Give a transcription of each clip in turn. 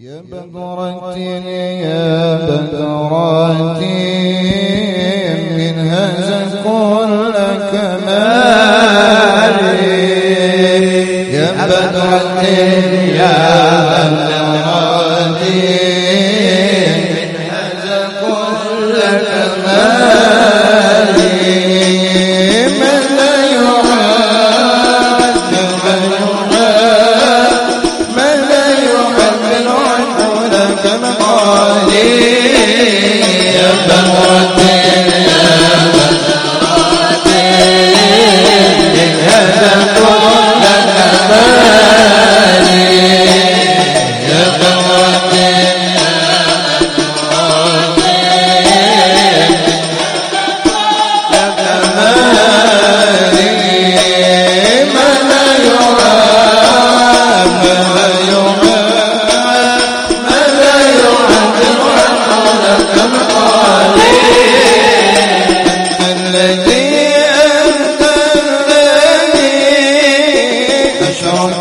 يا بدرتي يا بدرتي من كل كمال يا يا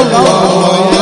الله